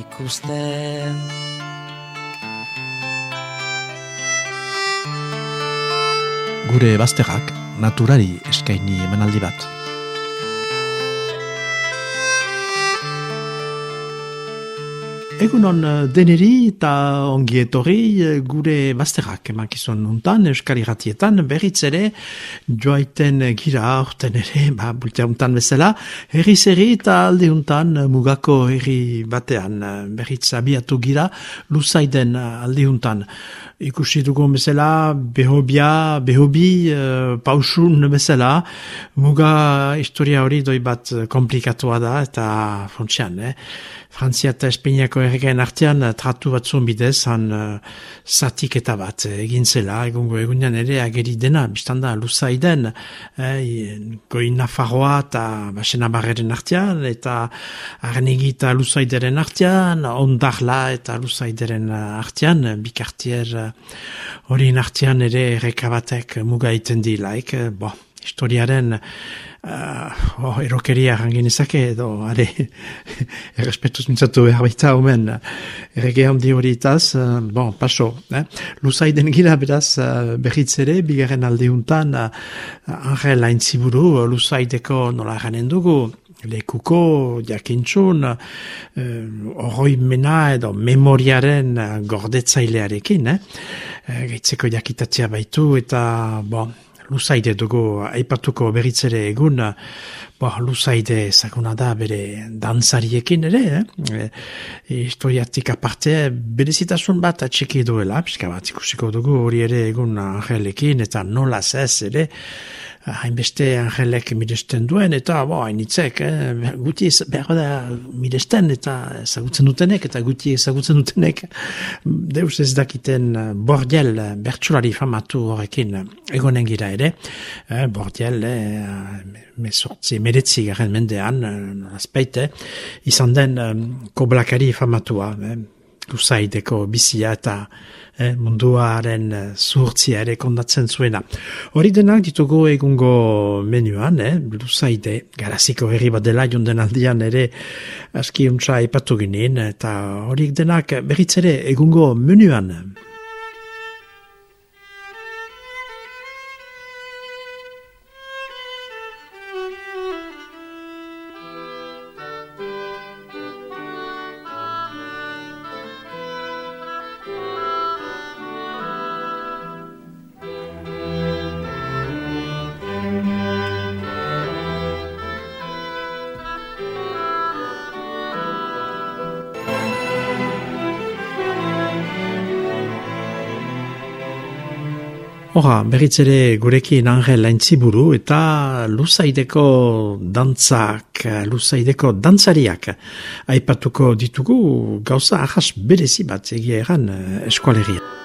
ikusten. Gure bazterrak naturari eskaini emanaldi bat. Egunon eh, deneri eta ongi etorri eh, gure bazterrak emakizun nuntan, Euskal Iratietan, berriz ere, joaiten gira orten ere, ba, bultea untan bezala, herri zerri eta alde untan mugako herri batean, berriz abiatu gira, luzaiden alde untan. Ikusi dugu bezala, behobia, behobi, uh, pausun bezala, muga historia hori doi bat komplikatua da, eta funtsian, eh? Frantzia eta Espainiako erregain artean eh, tratu batzun bidez han uh, zatik eta bat eh, egin zela, egungo egunean ere ageri dena, biztanda luzaiden eh, goi Nafarroa eta basena barreren artean, eta arnegi eta luzaideren artean, ondarla eta luzaideren artean, bikartier hori uh, artean ere errekabatek muga iten di laik, bo, historiaren uh, oh, erokeria jangin ezake edo, are, errespetuz mintzatu behar baita omen, errege handi hori itaz, uh, bon, paso, eh? luzaiden gira beraz uh, berriz ere, bigarren aldeuntan, uh, angel hain ziburu, luzaideko nola ganen dugu, lekuko jakintxun uh, mena edo memoriaren uh, gordetzailearekin eh? uh, gaitzeko jakitatzea baitu eta bon, luzaide dugu aipatuko beritzere egun, bo, luzaide zaguna da bere dantzariekin ere, eh? e, historiatik aparte berezitasun bat atxeki duela, pixka bat ikusiko dugu hori ere egun angelekin eta nola zez ere, hainbeste angelek miresten duen, eta bo, hainitzek, eh, guti behar da miresten, eta ezagutzen dutenek, eta guti ezagutzen dutenek, deus ez dakiten eh, bordiel, eh, bertsulari famatu horrekin egonen gira ere, eh, bordiel, eh, mesortzi, meretzi garen mendean, eh, azpeite, izan den eh, koblakari famatua, eh, luzaideko bizia eta eh, munduaren eh, zuhurtzia ere kondatzen zuena. Hori denak ditugu egungo menuan, eh, luzaide, garaziko herri bat dela jonden aldian ere aski untsa ipatu ginen, eta horiek denak berriz ere egungo menuan. Hora, berriz ere gurekin angel laintziburu eta luzaideko dantzak, luzaideko dantzariak aipatuko ditugu gauza ahas berezi bat egia egan eskualeria.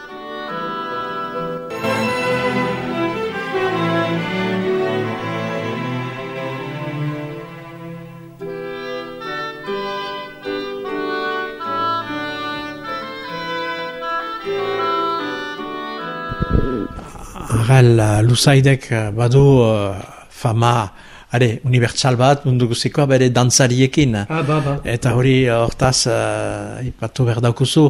Arrel, uh, Luzaidek uh, badu uh, fama are, unibertsal bat mundu guzikoa bere dantzariekin. Ah, ba, ba. Eta hori hortaz uh, ipatu behar daukuzu,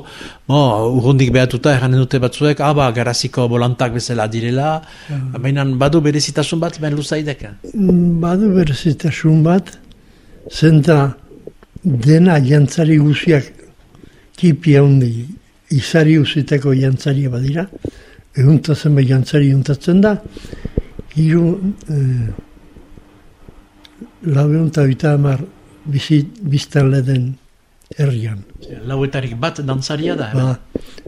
bo, urrundik behatuta erranen dute batzuek, ah, ba, garaziko bolantak bezala direla, ah. baina badu berezitasun bat ben Luzaidek? Mm, badu berezitasun bat, zenta dena jantzari guziak kipi handi izari uziteko jantzari badira, eguntatzen bai jantzari eguntatzen da, hiru eh, lau egunta bita amar biztan leden herrian. Lauetarik bat dantzaria da? Ba,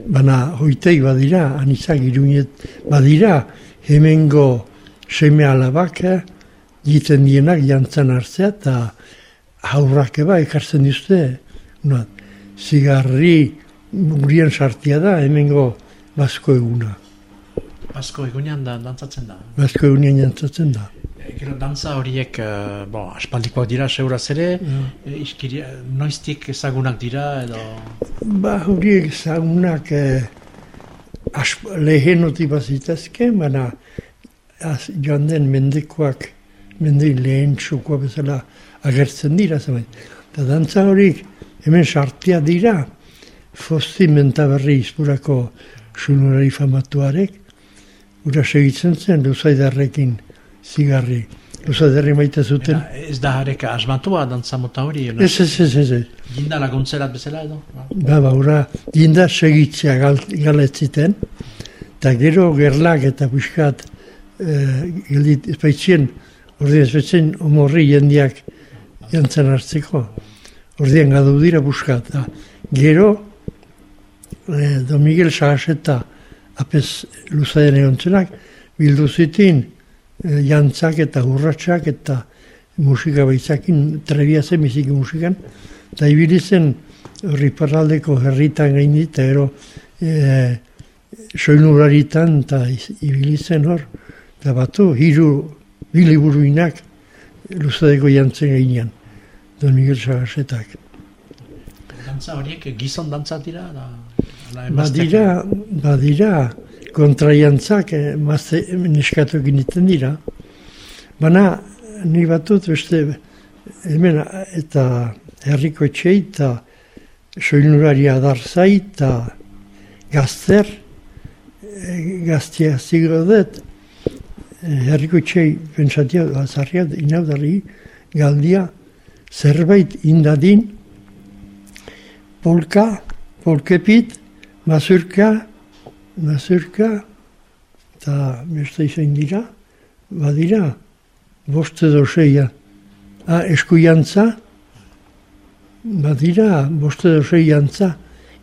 bana hoiteik badira, anizak iruñet badira, hemengo seme alabak jiten dienak jantzan hartzea eta haurrak eba ekartzen dizute. zigarri gurien sartia da, hemengo basko eguna. Basko egunean da, dantzatzen da. Basko egunean jantzatzen da. E, Gero dantza horiek, uh, bon, aspaldikoak dira, seuraz ere, e, iskiri, noiztik ezagunak dira, edo... Ba, horiek ezagunak eh, asp- lehenotik bazitazke, baina az, joan den mendekoak, mende lehen txukoa bezala agertzen dira, zemen. Eta dantza horiek hemen sartia dira, Fosti mentaberri izburako sunurari famatuarek, ura segitzen zen luzaidarrekin zigarri. Luzaidarri maite zuten. Eta ez da hareka asmatua dantza mota hori, edo? Ez, ez, ez, ez, ez. Ginda laguntzerat bezala, edo? Ba. Ba, ba, ura, dinda segitzea gal, galetziten, eta gero gerlak eta buskat e, geldit espaitzien, ordien espaitzien omorri jendiak jantzen hartzeko. Ordien gadu dira buskat. Da. Gero, e, Don Miguel Sagaseta apez luzaden egontzenak, bildu zitin e, jantzak eta urratsak eta musika baitzakin, trebia zen biziki musikan, eta ibili zen riparraldeko herritan gaini, eta gero e, soinuraritan, eta ibili zen hor, eta batu, hiru biliburuinak luzadeko jantzen gainean, Don Miguel Sagasetak. Dantza horiek gizon dantza dira, da... Badira, badira, kontraiantzak eh, mazte neskatu egiten dira. Baina, ni batut beste, hemen eta herriko etxei eta soinurari adarzai eta gazter, eh, gaztia zigodet, eh, herriko etxei pentsatia, azarria, inaudari, galdia, zerbait indadin, polka, polkepit, mazurka, mazurka, eta beste izan dira, badira, bost edo seia. Ah, eskujantza, badira, bost edo seiantza,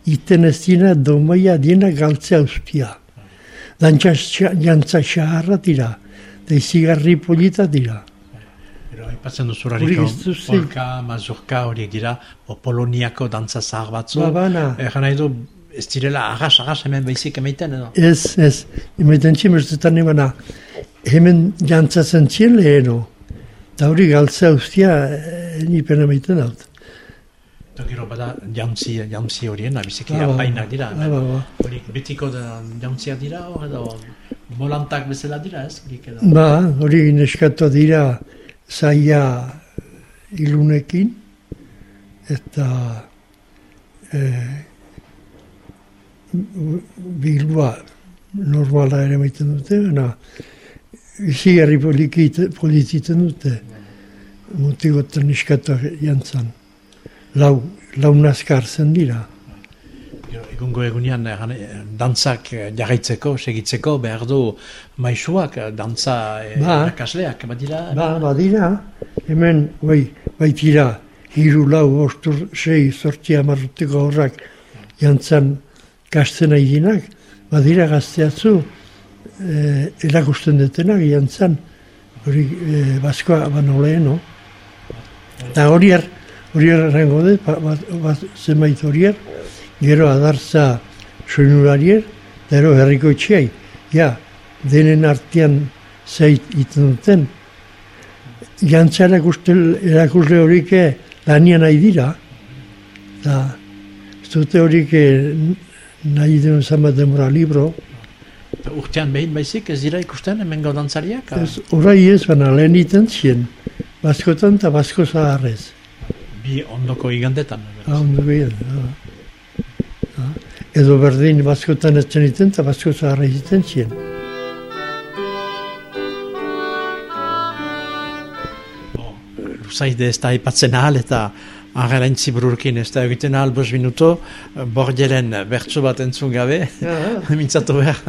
iten ez dina domaia diena galtzea ustia. Dantza jantza xaharra dira, da izigarri polita dira. Gero, aipatzen duzu Hori duzu. polka, mazurka horiek dira, o poloniako dantza zahar batzu. Ba, bana. Egan nahi du, ez direla agas, agas hemen baizik emaiten, edo? Ez, ez, emaiten txin bestetan emana, hemen jantzatzen txien leheno, eta hori galtzea ustia, eh, ni pena maiten dut. Eta gero bada jauntzi, jauntzi horien, biziki Ah, ba, apainak dira. ah, ba, ba. Horiek betiko da jauntziak dira, edo molantak bezala dira, ez? Edo. Ba, hori neskatu dira zaila ilunekin, eta eh, bilua normala ere maiten dute, baina izigarri polikite- poliziten dute, mutigotan neskatu jantzan. Lau, lau nazkartzen dira. Gero, Egungo egunean eh, dantzak eh, jarraitzeko, segitzeko, behar du maisuak, eh, dantza eh, Ba. irakasleak, badira? Ba, badira, hemen, bai, baitira, hiru lau, ostur, sei, sortzi amarruteko horrak jantzan kasten aidinak, badira gazteatzu, eh, erakusten detenak jantzan, hori eh, baskoa bano leheno. Eta horier, horier errango dut, ba, ba, ba, zenbait horier, gero adartza soinurarier, eta gero herriko etxeai. Ja, denen artean zeit iten duten, jantza erakusle horik lanian nahi dira, eta ez dute horik eh, nahi den zama demora libro, Eta Urtean behin baizik, ez dira ikusten hemengo dantzariak? ez, orai ez, baina lehen iten zien, baskotan eta basko zaharrez. Bi ondoko igandetan. Ah, ondo gehien, ah. Ah. Edo berdin baskotan ez zen iten eta basko zaharrez iten zien. Luzaide ez da aipatzen ahal eta agaraintzi bururkin ez da egiten ahal bos minuto, bordelen bertso bat entzun gabe, mintzatu behar.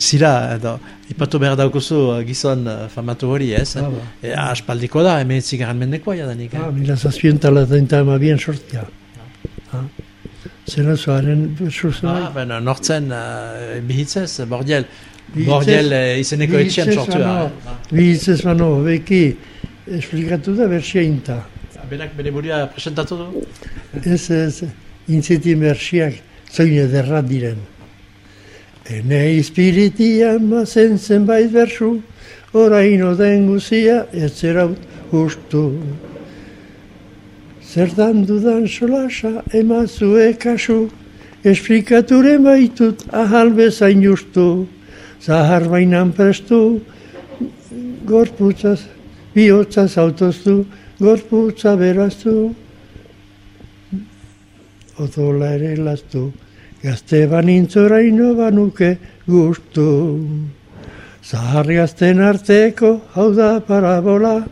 Zira, edo, ipatu behar daukuzu eh, gizon eh, famatu hori ez? Ah, ba. E, aspaldiko da, hemen zigarren mendekoa jadanik. Ah, Eh? mila zazpien talatainta amabien sortia. Ah. Zena zoaren surzen Ah, ben, nortzen uh, bihitzez, bordel, Bihitzez- bordel uh, izeneko etxean bihitzez sortua. Bihitzez bano, beki, esplikatu da bersia inta. Berak bere buria presentatu du? Ez, ez, intziti mersiak zoin ederra diren. Ene izpiritian mazen zenbait bersu, oraino den guzia ez zera justu. Zertan dudan solasa emazue kasu, esplikature baitut ahal bezain justu, zahar bainan prestu, gorputzaz, bihotzaz autoztu, gorputza beraztu, odola ere lastu, gazte banintzora ino banuke gustu. Zahar gazten arteko, hau da parabola,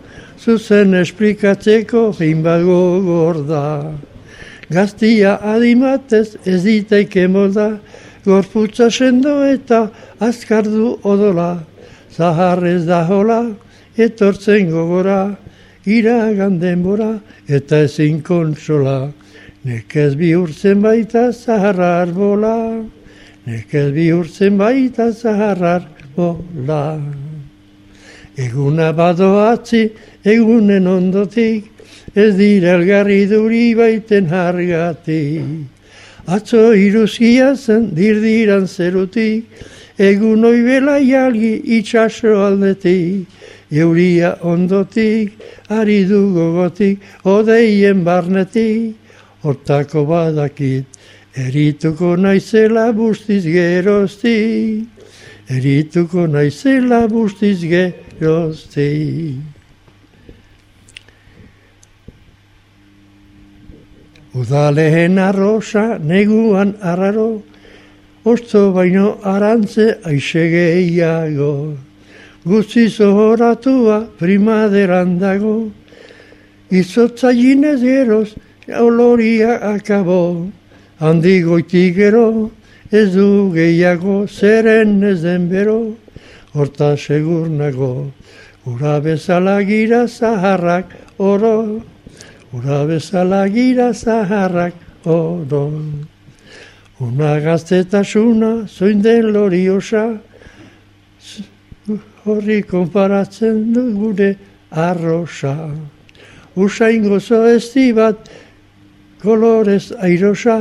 zuzen esplikatzeko hinbago gorda. Gaztia adimatez ez ditaike moda, gorputza sendo eta azkardu odola. Zahar ez da hola, etortzen gogora, iragan denbora eta ezin kontsola. Nekez bihurtzen baita zaharra arbola, nekez bihurtzen baita zaharra arbola. Eguna badoatzi, egunen ondotik, ez dira elgarri duri baiten hargatik. Atzo iruzkia zen dirdiran zerutik, egun oibela jalgi itxaso aldetik. Euria ondotik, ari du gogotik, odeien barnetik, hortako badakit, erituko naizela bustiz geroztik, erituko naizela bustiz geroztik. Udaleen arrosa, neguan arraro, osto baino arantze aisegeiago. Guzti zohoratua primaderan dago, izotza ginez geroz, oloria akabo, handi goitik gero, ez du gehiago, zeren ez den bero, horta segur nago, ura bezala gira zaharrak oro, ura bezala gira zaharrak oro. Una gaztetasuna, zoin den lori osa, horri konparatzen du gure arrosa. Usain gozo esti bat, kolorez airosa,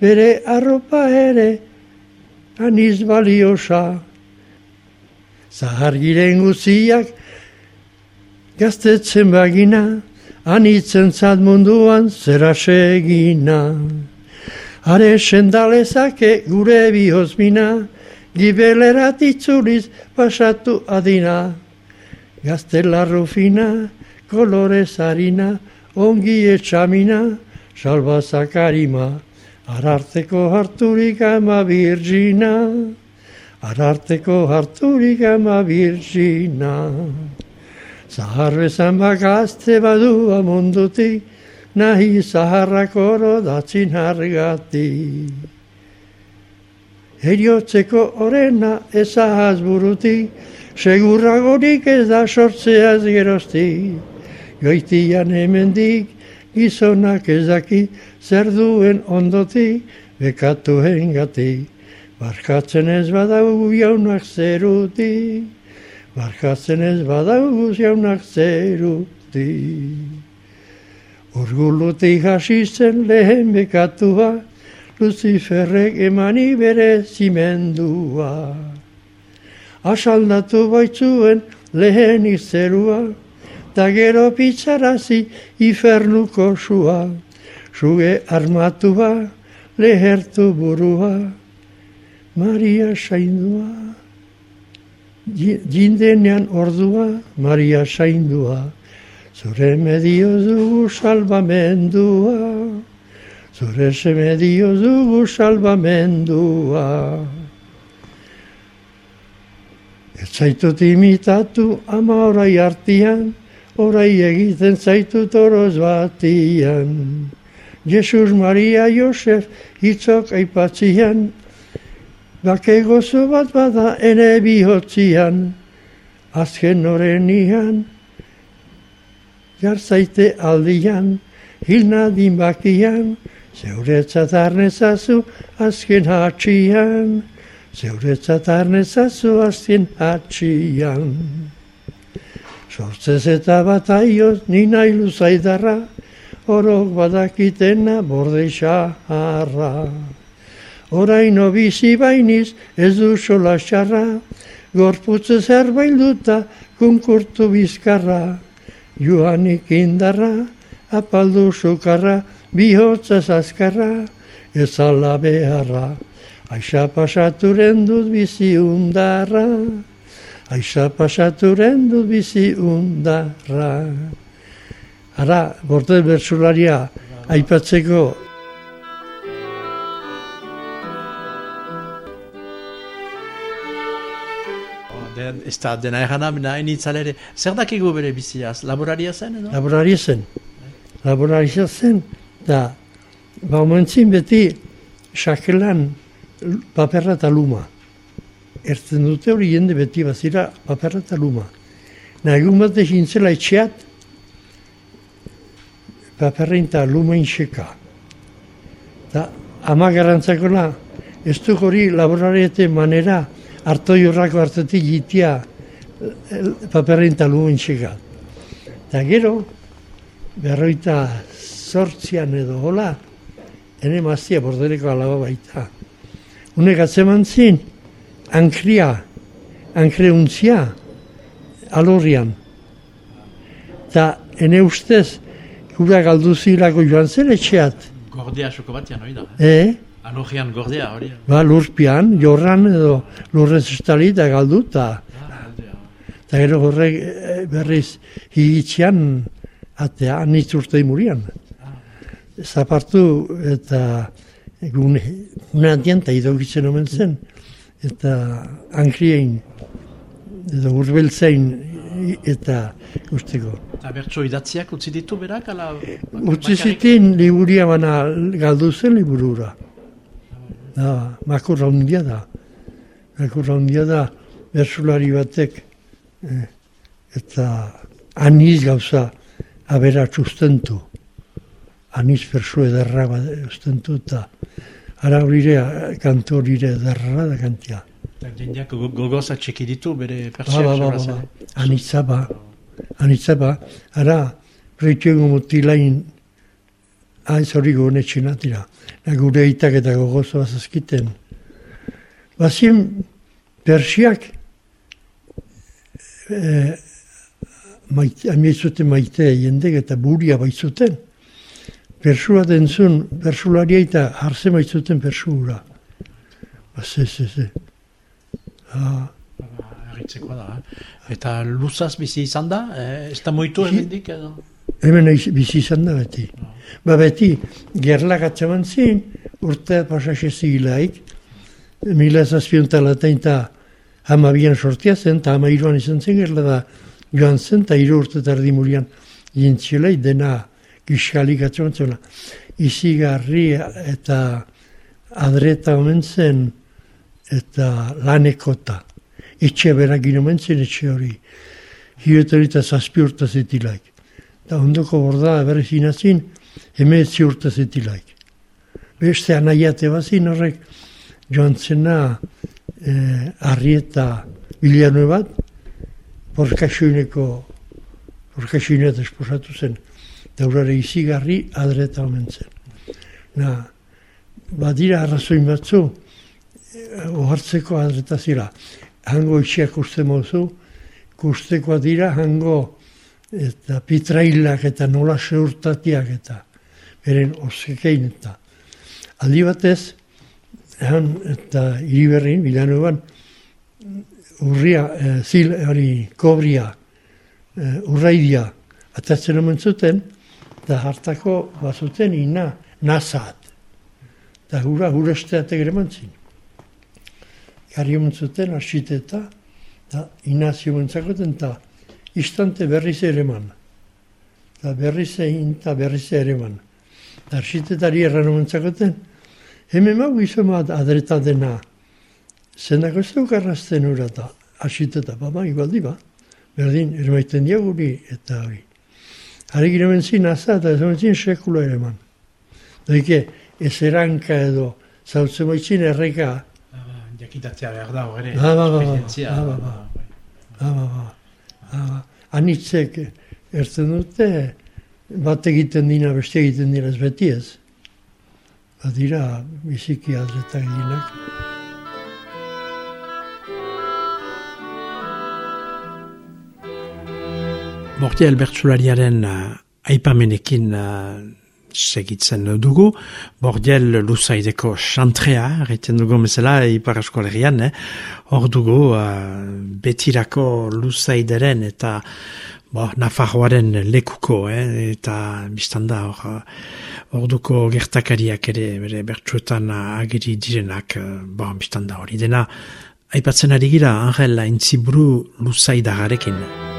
bere arropa ere, aniz baliosa. Zahar giren guziak, gaztetzen bagina, anitzen zat munduan zera segina. Are sendalezake gure bihozmina, gibelerat itzuliz pasatu adina. Gaztelarru fina, kolorez harina, ongi etxamina, salba zakarima, ararteko harturik ama virgina, ararteko harturik ama virgina. Zahar bezan bakazte badu amundutik, nahi zaharrak oro datzin hargati. Heriotzeko orena ezahaz burutik, segurragorik ez da sortzeaz geroztik. Goitian hemendik, gizonak ezaki, zer duen ondotik, bekatu hengatik. Barkatzen ez badaugu jaunak zerutik, barkatzen ez badaugu jaunak zerutik. Urgulutik hasi zen lehen bekatua, Luciferrek emani bere zimendua. Asaldatu baitzuen lehen izerua, ta gero pitzarazi ifernuko sua. Suge armatua, lehertu burua, Maria saindua. Jindenean ordua, Maria saindua. Zure medio dugu salvamendua, zure se medio dugu salvamendua. Ez zaitut imitatu ama orai artian, orai egiten zaitut oroz batian. Jesus Maria Josef hitzok aipatzian, bake gozo bat bada ene bihotzian, azken orenian, jarzaite aldian, hil nadin bakian, zeuretzat arnezazu azken hatxian, zeuretzat arnezazu azken hatxian. Sortzez eta bat aioz, ni nahi luzaidarra, orok badakitena borde xarra. Oraino bizi bainiz ez du sola xarra, gorputze zerbait duta kunkurtu bizkarra. Joanik indarra, apaldu sukarra, bihotza zazkarra, ez ala beharra. Aixa pasaturen dut bizi undarra, aixa pasaturen dut bizi undarra. Ara, borte bertsularia, aipatzeko Den, ez da dena erana, bina initzalere. Zer dakigu bere biziaz? Laboraria zen, edo? laboraria zen. Laboraria zen, da, ba, omentzin beti, sakelan paperra eta luma. Ertzen dute hori jende beti bazira paperra eta luma. Na, egun bat egin zela etxeat, paperrein eta lumain xeka. Da, ama garantzakola, ez du hori laborariete manera, harto jorrako hartetik jitia paperrein eta lumain xeka. Eta gero, berroita sortzian edo hola, ene maztia bordeleko alaba baita. Unek atzeman zin, ankria, ankreuntzia, alorrian. Eta ene ustez, gura galdu zilako joan zen etxeat. Gordea soko batean, hori da. Eh? Alogian gordea, hori. ba, lurpian, jorran edo lurrez estali eta galdu, eta Ah, eta gero horrek eh, berriz higitzean atea, anitz urte murian. Zapartu eta gune, gune handian eta idogitzen omen zen. Eta ankriein, edo urbeltzein eta usteko. Eta bertso idatziak utzi ditu berak, ala... Utzi ziten liburia bana galdu zen liburura. Da, makurra hundia da. Makurra hundia da, bersulari batek, eh, eta aniz gauza abera txustentu. Aniz persu ederra bat ustentu eta ara horire, kanto horire ederra da kantia. Jendeak go- gogoza txeki ditu bere Ba, pertsiak ba, ba, ba, ba. Anitza ba, anitza ba, ara, reitxego mutilain, aiz hori gonetxena dira. Na gure itak eta gogozo bazazkiten. Bazien, persiak, e, maite, amietzuten maite jendek eta buria baitzuten. Persua dentzun, persularia eta harze baitzuten persura. Ba, ze, ze, ze. Ah, Erritzekoa da, eh? Eta luzaz bizi izan da, eh? ez da moitu hemendik edo? Hemen bizi izan da beti. Ba beti, gerlak atzaman zin, urte pasaxe zigilaik, mila zazpionta latain eta hamabian sortia zen, eta hama iruan izan zen gerla da joan zen, eta hiru urte tardi murian jintzielai dena giskalik atzaman zela. Izigarri eta adreta omen zen, eta lanekota. Etxe berak omen zen etxe hori. Hiotori eta zazpi urte zetilaik. Eta ondoko borda berriz inazin, emeetzi urte zetilaik. Beste anaiate bazin horrek joan zena eh, arrieta bilanue bat, porkaxuineko, porkaxuinet esposatu zen, eta urare izigarri adreta omen zen. Na, badira arrazoin batzu, eh, ohartzeko adreta zira. Hango itxiak uste mozu, kustekoa dira hango eta pitrailak eta nola seurtatiak eta beren oskekein eta aldi batez han eta hiriberrin bilanuan urria, eh, zil, hori, kobria, eh, urraidia atatzen omen zuten eta hartako bazuten ina nazat. Eta gura guresteatek ere mantzin. Gari zuten, asiteta, eta inazio mentzakoten, eta istante berriz ere man. Eta berriz egin, eta berriz ere man. Eta arsitetari erran omen zakoten, hemen mau gizoma adreta dena, zendako ez duk arrazten ura eta asiteta, ba, ba, igualdi ba. Berdin, ermaiten diaguri eta hori. Hari gire mentzin aza eta ez mentzin sekula ere man. Doike, ez eranka edo, zautzen baitzin erreka, Ah, Jakitatzea behar da, hori. Ba, ba, ba, ba. esperientzia, Ba, ba, ba. Ah, ba, ba. Ah, ba. Anitzek ertzen dute, bat egiten dina, beste egiten dira ez beti ez. Badira biziki aldeta gehienak. Bordiel bertsulariaren uh, aipamenekin uh, segitzen dugu. Bordiel luzaideko xantrea, egiten dugu mesela, ipar eskolerian, eh? hor dugu uh, betirako luzaideren eta bo, Nafarroaren lekuko, eh? eta biztanda hor orduko gertakariak ere bere bertsuetan agiri direnak, bo, biztanda hori dena. Aipatzen ari gira, Angel Aintziburu luzaidagarekin.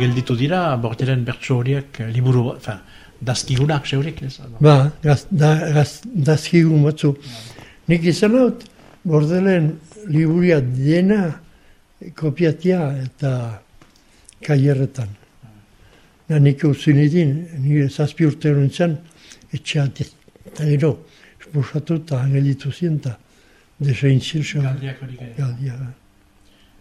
Gelditu dira, borteren bertso horiek eh, liburu, enfin, dazkigunak zeurik, ez? Ba, gaz, da, gaz, dazkigun batzu. Nik izan haut, bordelen liburia dena kopiatia eta kaierretan. Da nik utzin edin, nire zazpi urte honen etxeat eta gero, espusatu eta gelditu zien, eta desein zilso. Galdiak hori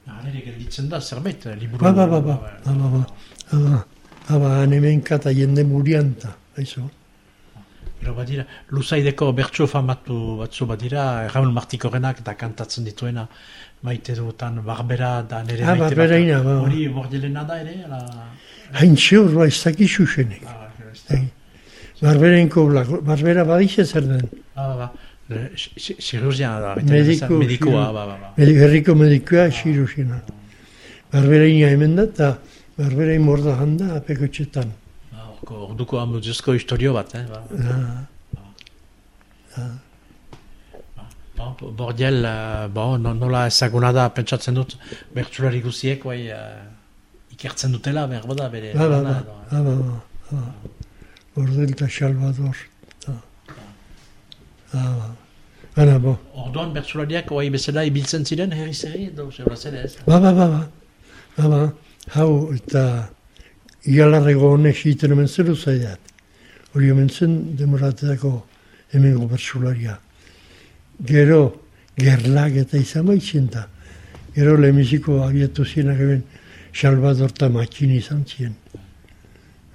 Nire gelditzen da, zerbait, liburu. Ba, ba, ba, ba, ba, ba, ba, ba, ba, ba, hemen kata jende murianta, haizo. Gero badira, luzaideko bertso famatu batzu badira, Raul Martikorenak eta kantatzen dituena, maite dutan Barbera da nire ah, maite Barbera ina, ba, Hori bordelena da ere? Ala... Hain zeur, ba, ez dakiz usenik. Ah, da. Barbera badixe zer den. Ah, ba, ba. Chirurgian da, Mediku, medikua, ba, ba, ba. Herriko medikua, xirurgiana. Barbera ina hemen da, eta Barbera imorda handa apeko txetan. Ba, orduko amuzuzko historio bat, eh? Ba. Ah, Ba, Bordiel, bo, no, nola ezaguna da, pentsatzen dut, bertsulari guziek, bai, uh, ikertzen dutela, behar bada, bere. ba, ba, ba, edo, ba, ba, ba, ba. Bordel eta Salvador. Ah, ah, ba. Baina, bo. Orduan bertsulariak, oai bezala, ibiltzen ziren, herri zerri, edo, zebra zere ez? Ba, ba, ba, ba. Ba, ba. Hau, eta ialarrego honek egiten hemen zer uzaidat. Hori hemen zen demoratetako hemengo bersularia. Gero, gerlak eta izan baitzen da. Gero, lehenbiziko abiatu zienak hemen Salvador eta Matxin izan zien.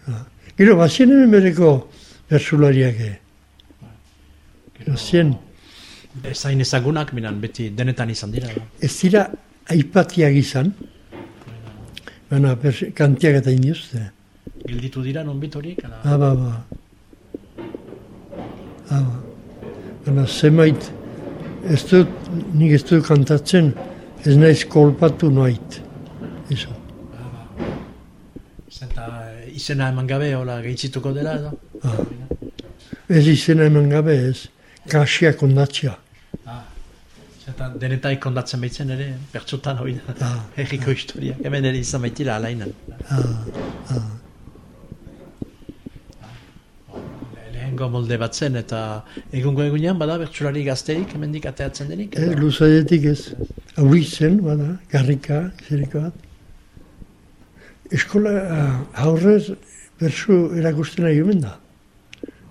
Ah. Gero, bazien hemen bereko bersulariak. Gero, zien, Ezain ezagunak, minan, beti denetan izan dira. ez dira aipatiak izan, baina kantiak eta indiozte. Gelditu dira, non horiek? ala? Ah, ba, ba. Ah, ba. Baina zemait, ez dut, nik ez dut kantatzen, ez naiz kolpatu noait. Eso. Zenta eh, izena eman gabe, hola, gehitxituko dela, edo? Ah. Ez izena hemen gabe ez, kasia kondatzea. Ah. Zenta denetai kondatzen baitzen ere, pertsotan hori da, Ah. herriko historia. Hemen ere izan baitila, alainan. Ah, ah. Lehengo molde bat zen, eta egungo egunean, bada, bertsulari gazterik, hemendik ateatzen denik? Ez, edo? luzadetik ez. Auri zen, bada, garrika, zeriko bat. Eskola ah, aurrez bersu erakusten nahi omen da.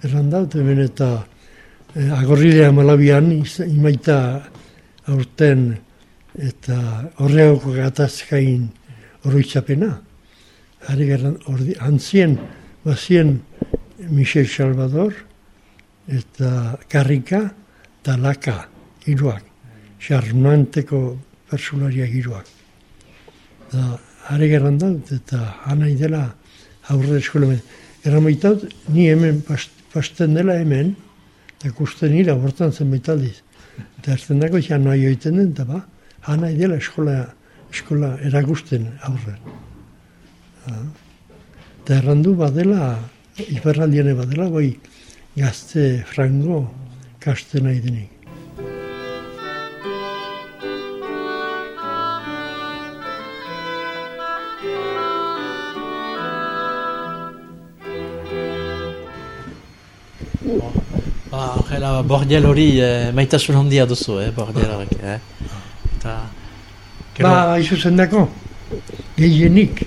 Erran da, hemen eta eh, agorrilea malabian imaita aurten eta horreako gatazkain oroitzapena. Hari gerran, ordi, antzien, bazien Michel Salvador eta Karrika eta Laka, hiruak. Charmanteko personaria hiruak. Da, are gerran daut, eta anai dela aurre eskola baitaut, ni hemen past, pasten dela hemen, eta ikusten hila bortan zen aldiz. Eta erten dago ja nahi oiten den, eta ba, anai dela eskola, eskola erakusten aurre. Eta errandu badela, hiperraldiene badela, bai gazte frango kasten nahi denik. Ala, bordial hori eh, maitasun handia duzu, eh, bordial horrek. Eh. Ta... Ba, izu zen dako, gehienik,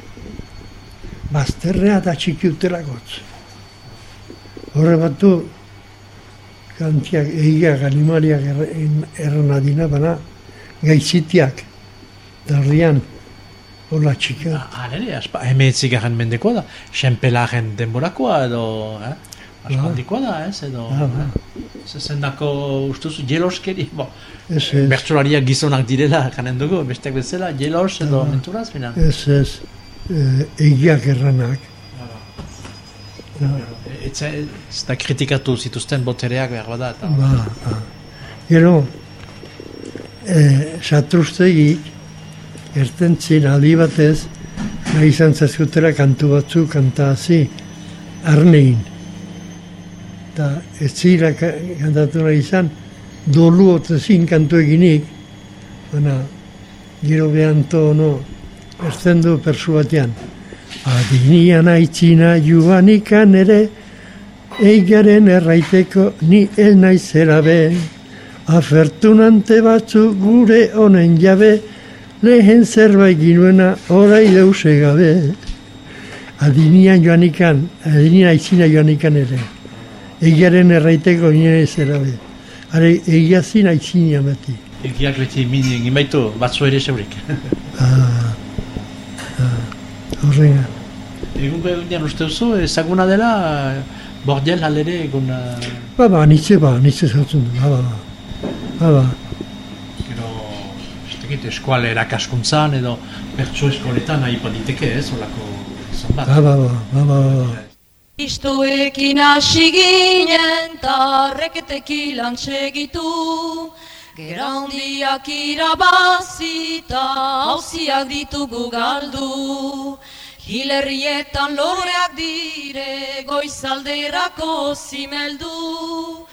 bazterrea eta txiki utelakotz. Horre bat du, kantiak, egiak, animaliak erran er, er, adina, bana, gaizitiak, darrian, hola txika. Ha, ah, hemen zigarren mendekoa da, xempelaren denborakoa edo, eh? Aspaldikoa da, ez, edo... Ah, ba. eh? Zendako, ustuz, jeloskeri, bo, Ez, ez, bertsolariak gizonak direla, janen dugu, besteak bezala, jelos edo Ah. menturaz, bina. ez, ez, eh, egiak erranak. Da, Ez, ez da kritikatu zituzten botereak behar bada, eta... ba, ba. Gero, eh, satrustegik, ertentzin aldi batez, nahi izan zazkutera kantu batzu kantazi, arnein. Eta ez zira ka- kantatu nahi izan, dolu otezin kantu eginik, baina gero behan tono, ertzen du persu batean. Adinian aitzina joanikan ere, Eigaren erraiteko ni ez naizera be, afertunante batzu gure honen jabe, lehen zerbait ginuena orai deuse gabe. Adinian joanikan, adinian aitzina joanikan ere, Eigaren erraiteko ez zera be. Are, egia zin aitzina beti. Egiak beti min gimaitu, batzu ere zeurik. Ah, ah, horrenga. Egun egunean uste duzu, ezaguna dela, bordiel halere egun... eh, Ba, ba, nitze ba, nitze zautzen du, ba, ba, ba. Ba, ba. Gero, ez dakit, eskual erakaskuntzan edo bertso eskoletan nahi diteke ez, olako izan bat. Ba, ba, ba, ba, ba, ba. Istoekin hasi ginen tarreketekilan segitu. Gera handiak irabazita hauziak ditugu galdu. Hilerrietan loreak dire goizalderako zimeldu.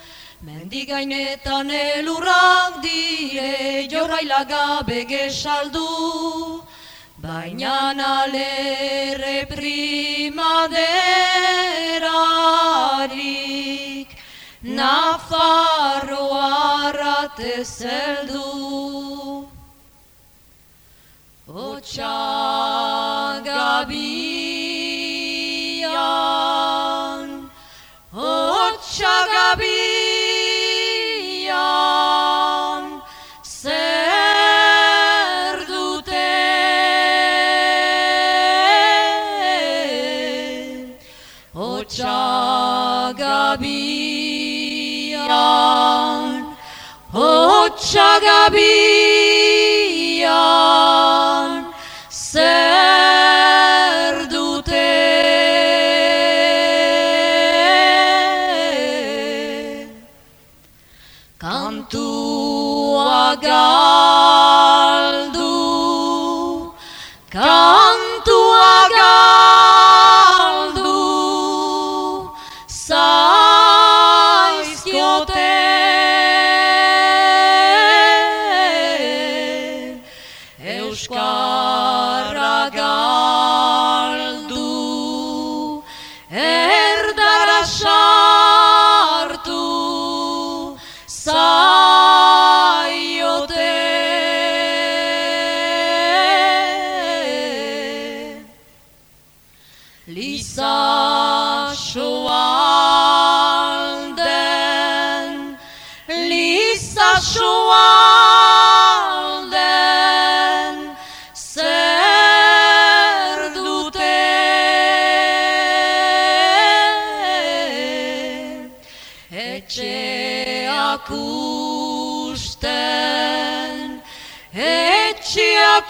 Mendigainetan elurrak dire jorraila gabe gesaldu. Baina alerre primaderarik Nafarroa arrate zeldu Otxagabian Otxagabian Otxagabian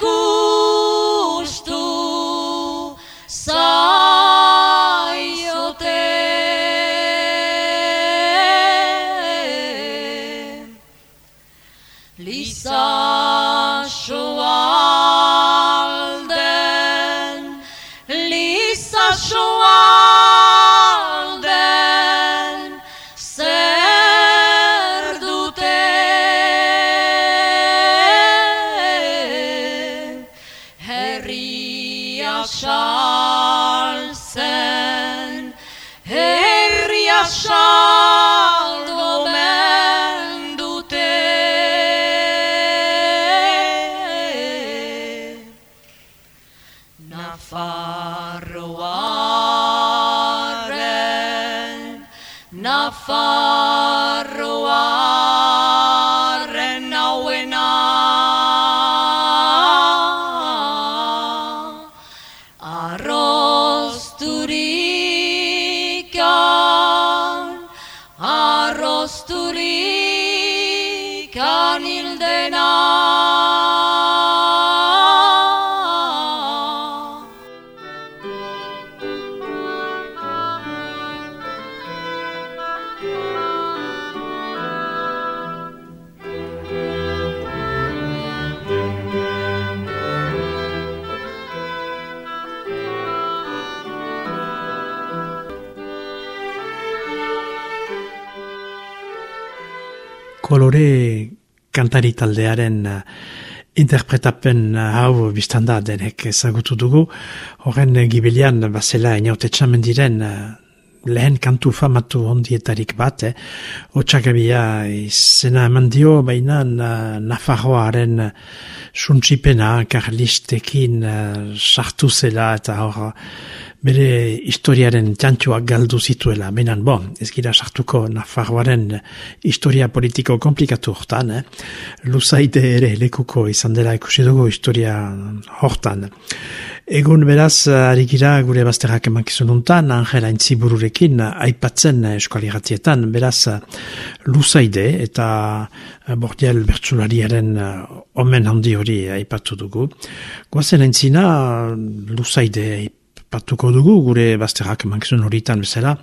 etxeak kolore kantari taldearen uh, interpretapen uh, hau biztanda denek ezagutu dugu. Horren uh, gibilian bazela inaute txamen diren uh, lehen kantu famatu ondietarik bat, eh? Otsagabia izena eman dio, baina Nafarroaren suntsipena, karlistekin sartu zela eta hor bere historiaren txantxoak galdu zituela. Benan, bon, ez gira sartuko Nafarroaren historia politiko komplikatu hortan, eh? Luzaide ere lekuko izan dela ikusi dugu historia hortan. Egun beraz, ari gira gure bazterrak emankizun untan, Angela Intzibururekin aipatzen eskualiratietan, beraz, Luzaide eta Bordiel Bertsulariaren omen handi hori aipatu dugu. Guazen entzina, Luzaide aipatuko dugu, gure bazterrak emankizun horitan bezala,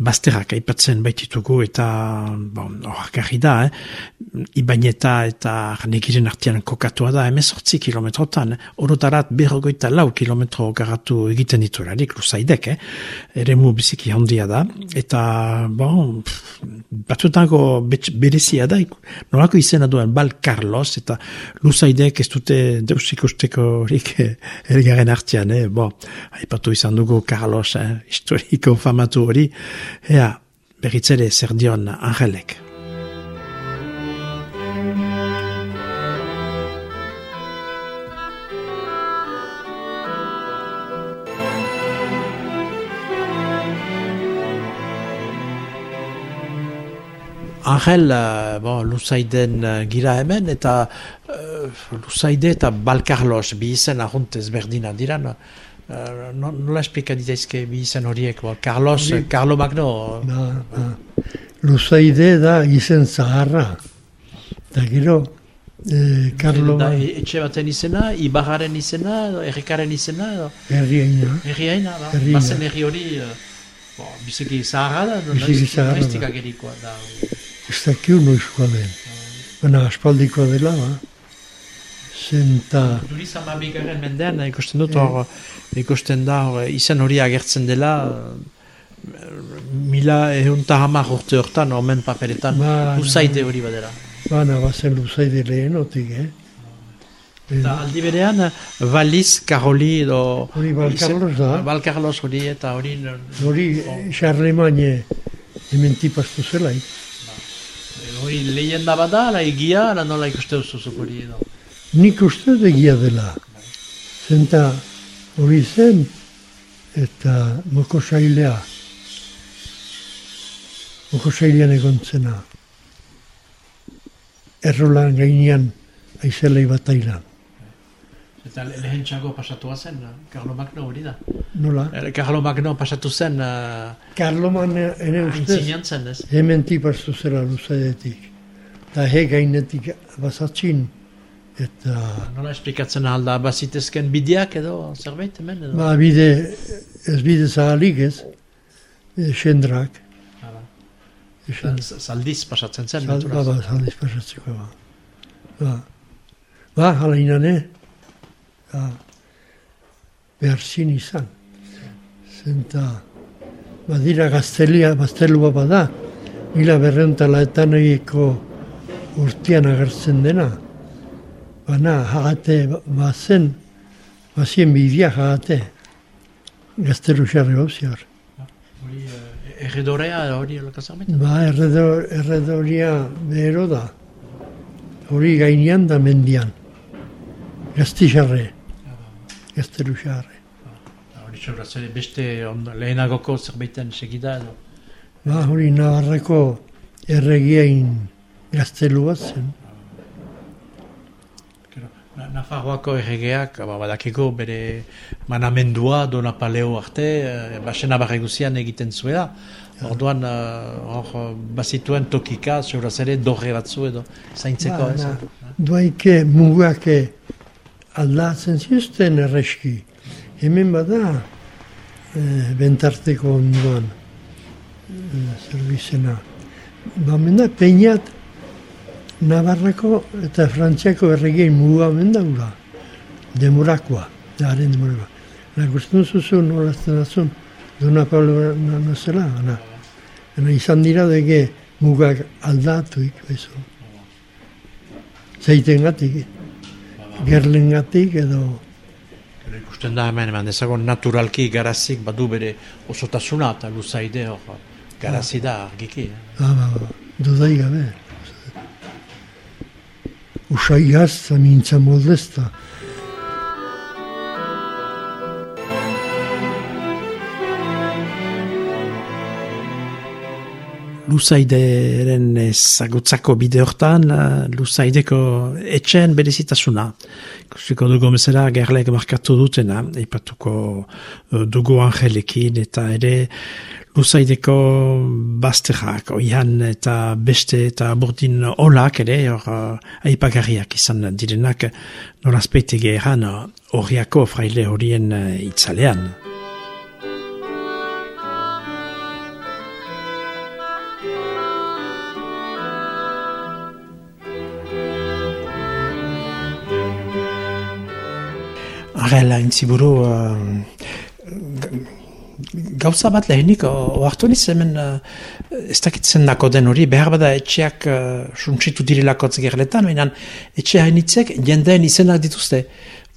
bazterrak aipatzen baititugu eta bon, horrak da, eh? Ibaineta eta negiren artian kokatua da, emezortzi kilometrotan, eh? orotarat berrogoita lau kilometro garatu egiten diturarik, luzaidek, eh? ere mu biziki handia da, eta bon, batutango berezia da, nolako izena duen Bal Carlos, eta luzaidek ez dute deus ikusteko horik elgaren artian, eh? bon, haipatu izan dugu Carlos, eh? historiko famatu hori, ea, berritzere zer dion Angelek. Angel, uh, bon, Luzaiden uh, gira hemen, eta uh, Luzaide eta Balkarlos bi izen ahunt ezberdina dira, no? Uh, no, nola esplika ditaizke bi izen horiek, bon, Carlos, Hori- Carlo Magno, Ba, ba. Luzaide da izen zaharra. Eta gero, eh, Karlo da, e- etxe baten izena, Ibarraren izena, Errekaren izena, herriaina. herriaina, ba? Herriaina. bazen herri hori, bon, biziki zaharra da, no, Biziki zaharra da. noiztik agerikoa da. Ez dakiu noizkoa den. Baina aspaldikoa dela, ba. Zenta, Duriz amabigaren mendean, ikusten dut hor, ikusten da hor, izan hori agertzen dela, eh, mila ehunta hamar urte hortan, omen paperetan, Ba, usaide hori badera. bana bazen luzaide lehenotik, eh? Eta aldi berean, Valiz, Karoli edo... Hori Balkarlos da. Balkarlos hori eta hori... Hori Charlemagne hemen tipastu zelaik. Hori lehenda bada, ala egia, ala nola ikuste duzuzuk hori edo. Nik uste dut egia dela. Zenta hori zen eta moko sailea. Moko sailean egon zena. Errolan gainean aizelei batailan. Eta le- lehen txago pasatua zen, Carlo Magno hori da. Nola? Eh, Carlo Magno pasatu zen, uh, Karloman ere ustez aintzinean zen, ez? hemen tipastu zela luzadetik. Eta he gainetik bazatxin. Eta Nola esplikatzen alda, bazitezken bideak edo zerbait hemen edo? ba, bide, ez bide zahalik ez, e, sendrak. Hala. E, sendrak. Z- Zaldiz pasatzen zen, Zal, naturaz. ba, ba, zaldiz pasatzeko ba. Ba, ba hala inane, ba, behar zin izan. Zenta, badira gaztelia, gaztelua bada, mila berreuntala eta urtean agertzen dena. Bana, jagate bazen, bazien bidea jagate, gaztelu xarri hauziar. Hori, eh, erredorea hori zerbait? Ba, erredo, erredoria behero da. Hori gainean da mendian. Gaztixarre. Gazteluxarre. Hori txoraz, ere beste on, lehenagoko zerbaiten segida edo. Ba, hori nabarreko erregiain gaztelu zen. Nafarroako erregeak, ba, badakiko bere manamendua dona paleo arte, eh, basena barreguzian egiten zuela. Orduan, eh, hor, bazituen tokika, zeuraz ere, dorre batzu edo, zaintzeko, Ba, ez? na, Duaike mugak aldatzen zizten erreski. Hemen bada e, bentarteko onduan e, zerbizena. Ba, menda peinat Navarrako eta Frantziako erregei muga mendaura. Demurakoa, daren demurakoa. Na, guztun zuzu nolazten azun, Dona Pablo nazela, ana. Ana izan dira dege mugak aldatuik, bezu. Zeiten gatik, gerlen gatik edo... Gero ikusten da hemen, eman dezagon naturalki garazik badu bere osotasuna eta luzaide hor, garazi da argiki. Eh? Ba, ba, ba, dudai gabe. Usai gazta mintza moldezta. Luzaideren ezagutzako bide hortan, Luzaideko etxen berezitasuna. Ikusiko dugu bezala gerlek markatu dutena, eipatuko eh, dugu angelekin eta ere Luzaideko bazterrak, oian eta beste eta burdin olak ere, hor uh, aipagarriak izan direnak, norazpeitege eran horiako fraile horien uh, itzalean. Arela, intziburu, uh, gauza bat lehenik, oartu niz hemen, uh, ez dakitzen nako den hori, behar bada etxeak uh, suntsitu direlakotz gerletan, baina etxe hainitzek jendeen izenak dituzte.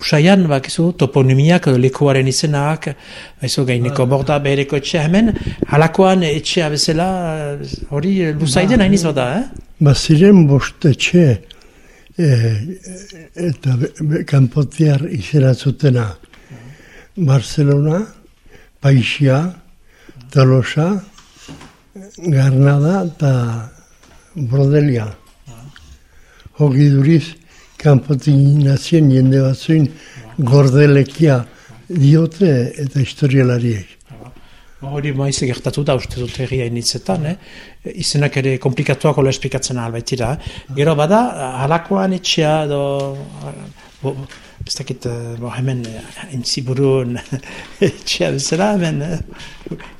Usaian, bakizu, toponimiak, lekuaren izenak, baizu gaineko borda behereko etxea hemen, halakoan etxea bezala, uh, hori luzaiden hainiz bada, eh? Baziren bost etxe e, eta be, be, kanpotiar izena zutena. Barcelona, Paixia, Tolosa, Garnada eta Brodelia. Hogi duriz, kanpotik nazien jende batzuin gordelekia diote eta historialariek. Hori maiz gertatu da uste dut herria initzetan, eh? izenak ere komplikatuak hola esplikatzen albaitira. Eh? Gero bada, halakoan etxea edo... Ez dakit, eh, bo, hemen entziburun etxea bezala, hemen... Eh?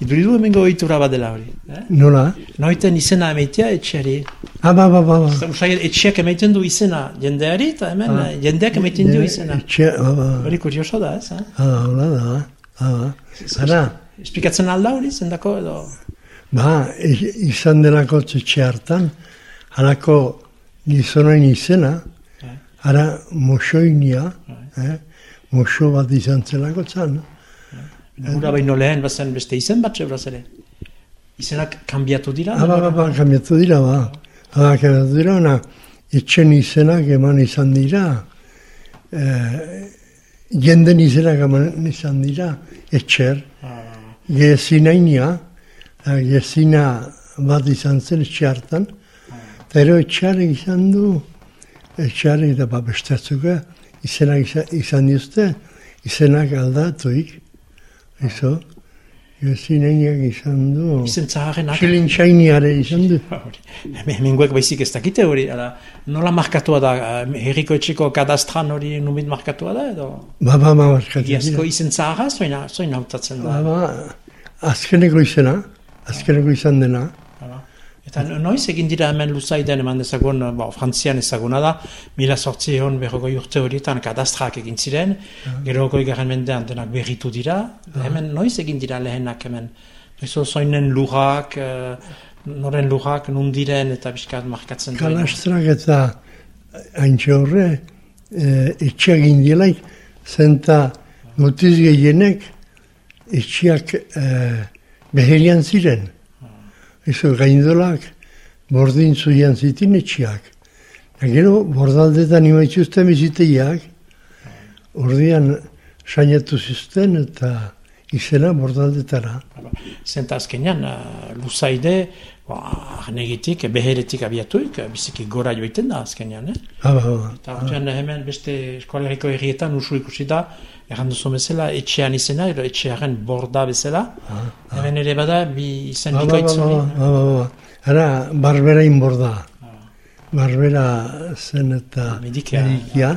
Iduridu hemen goitura badela hori. Eh? Nola? Noiten izena emeitea etxeari. Ah, ba, ba, ba, ba. Usai, etxeak emaiten du izena jendeari, eta hemen Ah. jendeak emaiten du izena. Etxe, ba, ba. Hori kurioso da, ez? Eh? Ah, hola da, ah, ba. Ara, Esplikatzen alda hori, zendako edo... ba, izan delako txetxe hartan, halako gizonain izena, ara moxoinia, eh? moxo bat izan zelako zan. Hura baino lehen bazen beste izen bat zebraz ere. Izenak kanbiatu dira? Ah, ba, ba, ba, kambiatu dira, ba. Ba, kambiatu dira, ona, etxen izenak eman izan dira, eh, jenden izenak eman izan dira, etxer, Ah, gezinainia, eh, gezina bat izan zen etxe hartan, eta ero etxarek izan du, etxarek eta babestetzuka, izenak izan, dizte, izenak aldatuik, izo, gezinainiak izan du, izen zaharrenak. txilin txainiare izan du. Hemengoek baizik ez dakite hori. Ala, nola markatua da, eh, herriko etxeko kadastran hori numit markatua da edo? Ba, ba, ba, barkatu Iazko izen zaharra, zoina hautatzen Ba, da. ba, azkeneko izena, azkeneko izan dena. Eta no- noiz egin dira hemen luzaiden eman dezagun, ba, frantzian ezaguna da, mila sortzi hon berrogoi urte horietan kadastrak egin ziren, gero goi garen mendean denak berritu dira, hemen noiz egin dira lehenak hemen, noiz zoinen lurrak, eh, noren lurrak, nundiren eta biskat markatzen duen. kalastrak eta haintxe horre, e, etxeak indielaik, zenta mutiz gehienek etxeak e, beherian ziren. Eso gaindolak bordin zuian zitin etxeak. Eta gero, bordaldetan imaituzten biziteiak, ordian sainatu zizten eta izena bordaldetara. Zenta azkenean, uh, luzaide, ba, arnegitik, beheretik abiatuik, biziki gora joiten da azkenean, eh? Ba, ba, ba. Eta orduan hemen beste eskolariko errietan usu ikusi da, erran duzu bezala, etxean izena, edo etxearen borda bezala. Hemen ere bada, bi izen Ba, ba, ba, bikoitz ba, hori. ba, ba, ba. Ara, barbera inborda. Barbera zen eta Medikia. medikia,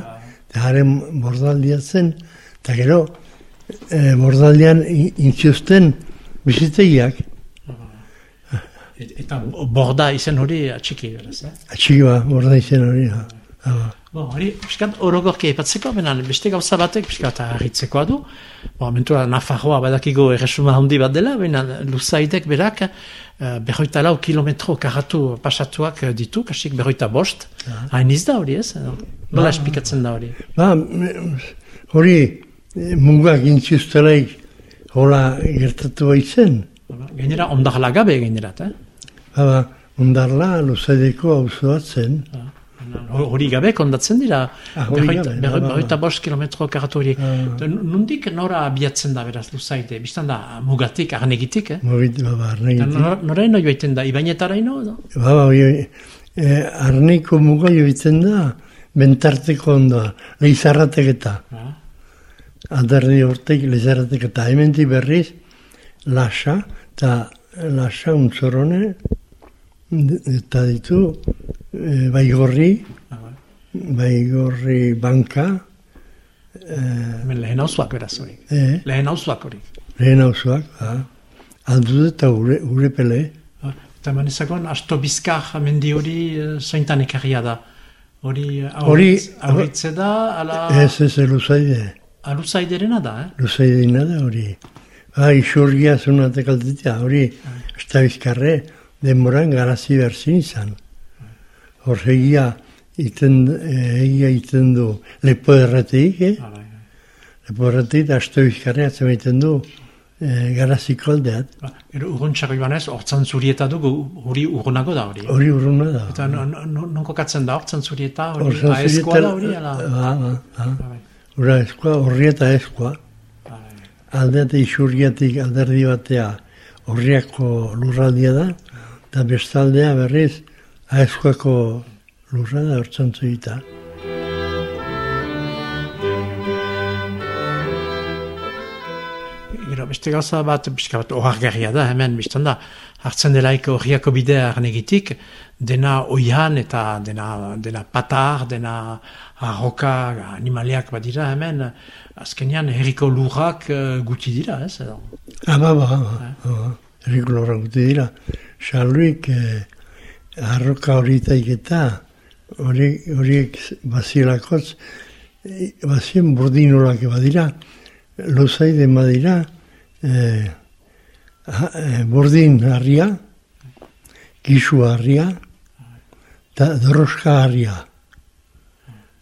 eta haren bordaldia zen, eta gero, e, bordaldian i- intxusten bizitegiak, Et- Eta borda izen hori atxiki, beraz, eh? atxigoa, borda izen hori. ha. Ha, ba. Bo, hori, piskat, orogorki aipatzeko, benan, beste gauza batek, piskat, harritzekoa du. Bo, mentura, Nafarroa badakigo erresuma handi bat dela, benan, luzaidek berak, uh, berroita lau kilometro karatu pasatuak ditu, kasik berroita bost. Hain iz da hori ez? Nola espikatzen da hori? Ba, hori, mugak intxustelaik, hola gertatu baitzen. Gainera, ondarla gabe gainerat, eh? Ba, ondarla, luzaideko hauzo bat zen. Hor- Hori gabe kondatzen dira, Ah, hori berroita, gabe, berro- ba. berroita bost kilometro karatu hori. Ah. Nundik nora abiatzen da beraz luzaide? Bistan da, mugatik, arnegitik, eh? Mogit, ba, ba, Eta arnegitik. nora- Noraino joiten da, ibainetaraino edo? Ba, ba, oi, e, arneko muga joitzen da, bentarteko ondoa, leizarratek eta, Ah. alderdi hortek leizarratek eta, hementik berriz, lasa, eta lasa untzorone, eta ditu, e, baigorri, Ah, bai. baigorri banka, Hemen lehen hauzuak beraz hori. e, Lehen hauzuak hori. lehen hauzoak, ba, aldu eta ure, ure pele, Ah, Eta eman ezagoan, asto bizkar mendi hori eh, zaintan ekarria da. Hori Hori- aurritz- aurritze da, ala ez ez luzaide. aluzaiderena da, eh? Luzaidina da hori. Ba, isurgia zunatek alditea, hori, ez da bizkarre, denboran garazi berzin izan. Hor egia iten, eh, egia iten du lepo errateik, eh? Bai, bai. Lepo errateik, asto bizkarre atzen egiten du eh, garaziko aldeat. Ba, Gero urruntxako iban ez, hortzan zurieta dugu, hori urrunago da hori. Hori urruna da. Eta no- no- no- non kokatzen da hortzan zurieta, hori aezkoa zurieta- da hori? Ba, ba, ba. Ah, bai. Ura eskoa, horri eta eskoa. Bai. Aldeate isurriatik alderdi batea horriako lurraldia da, eta bestaldea berriz aezkoako lurra da hortzan zuita. Gero, beste gauza bat, pixka bat ohargarria da, hemen, biztan da, hartzen delaik horriako bidea arnegitik, dena oian eta dena, dena patar, dena arroka animaliak badira hemen, azkenean herriko lurrak eh, gutxi dira, ez? Edo? Ah, ba, ba, ba, ba, erriko lorra gute dira. Xaluik eh, arroka horitaik eta hori- horiek bazielakotz, eh, bazien burdinolak badira, lozaiden badira, eh, ha- eh, burdin harria, gisu harria, eta droska harria.